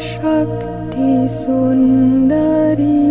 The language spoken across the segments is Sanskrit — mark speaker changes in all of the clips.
Speaker 1: शक्ति सुन्दरी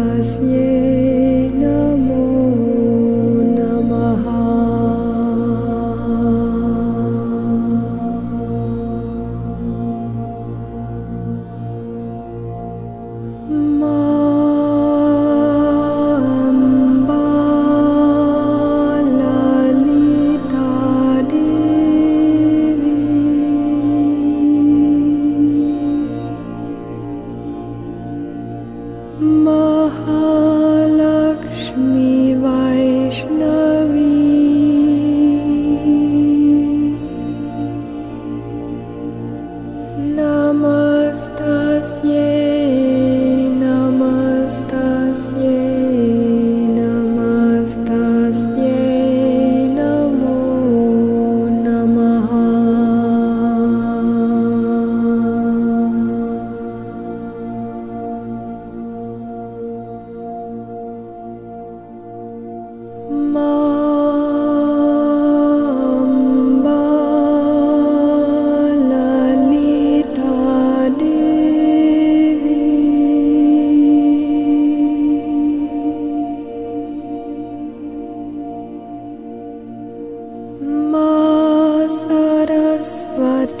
Speaker 1: Yes. मास्था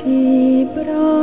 Speaker 1: ទីប្រ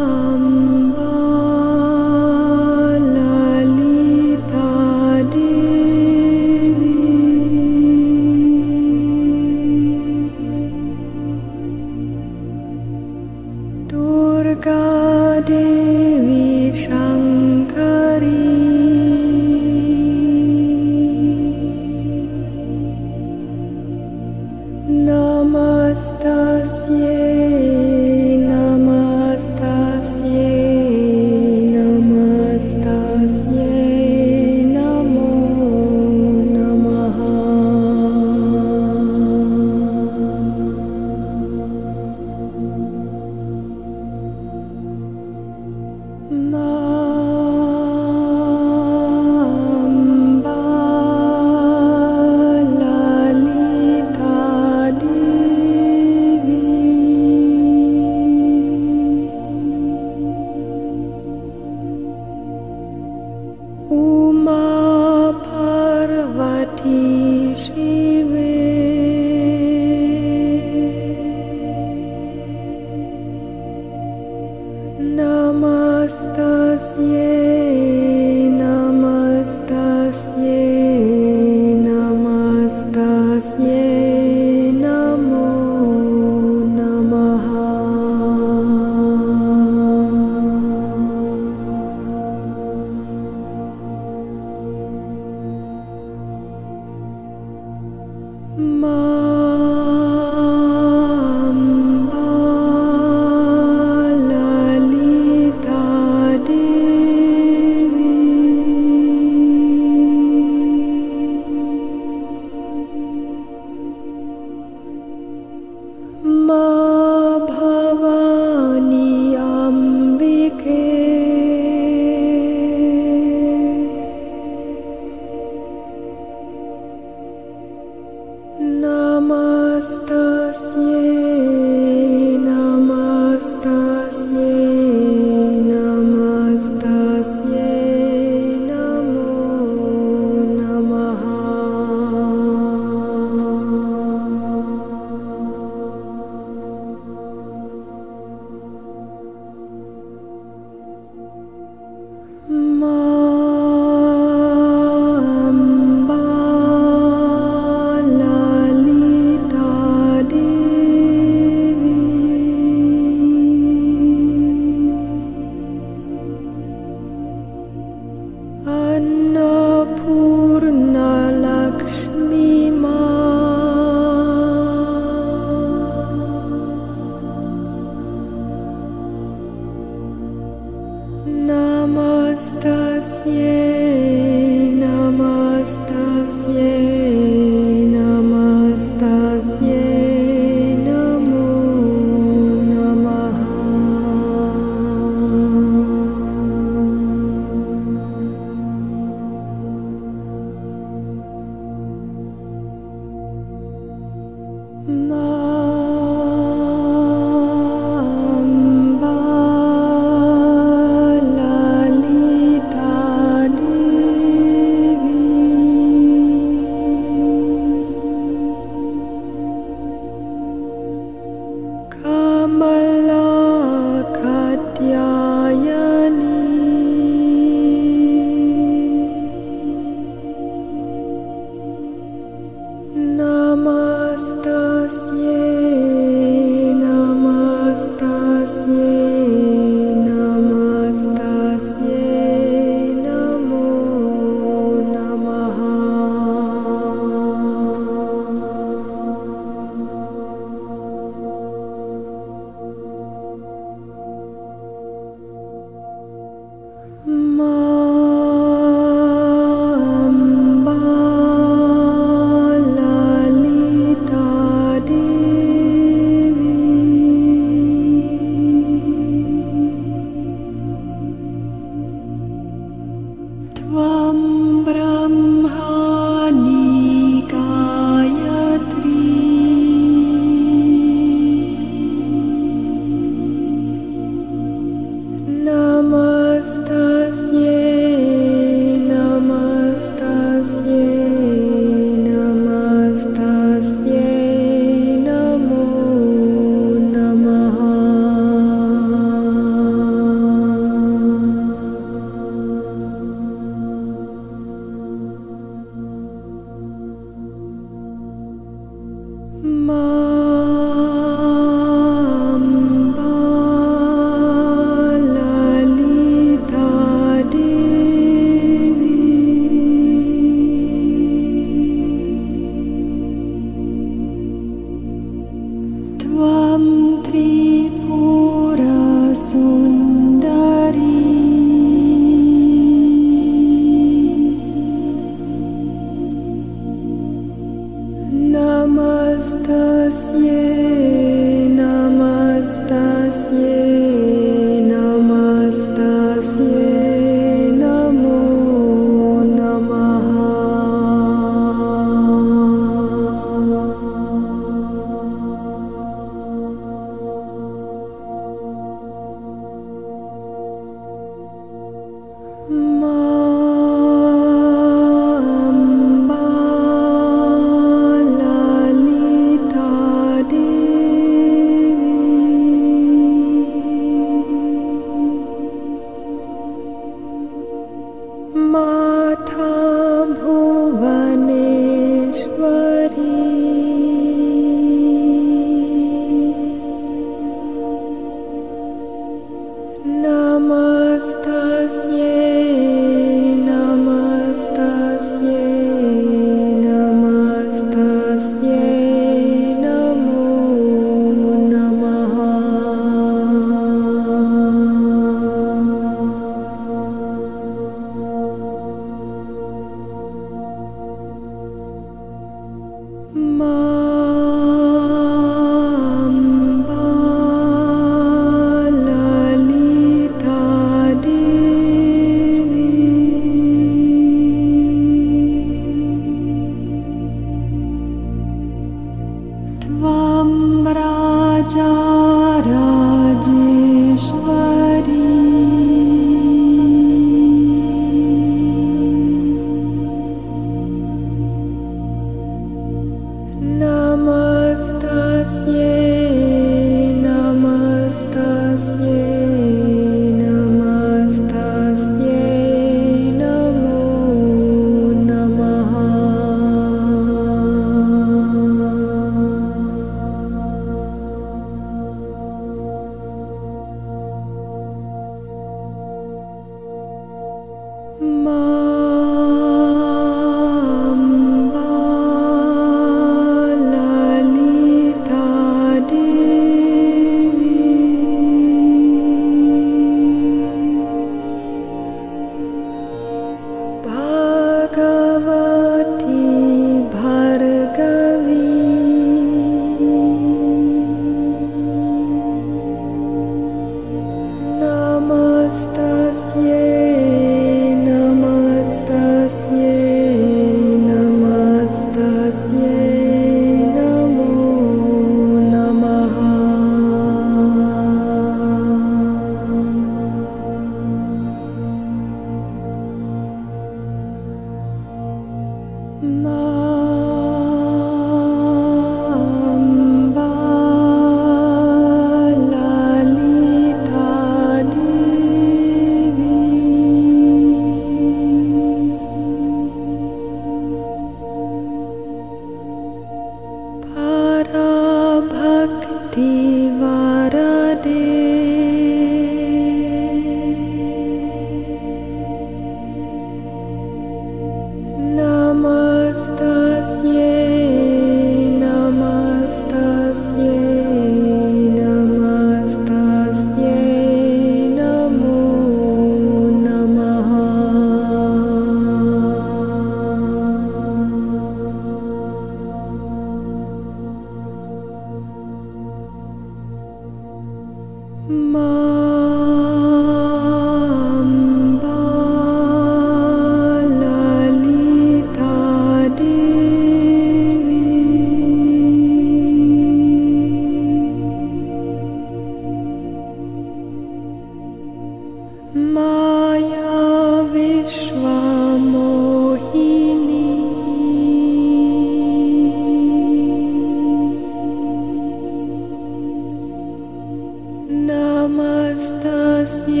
Speaker 1: मस्तस्य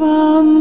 Speaker 1: Vamos.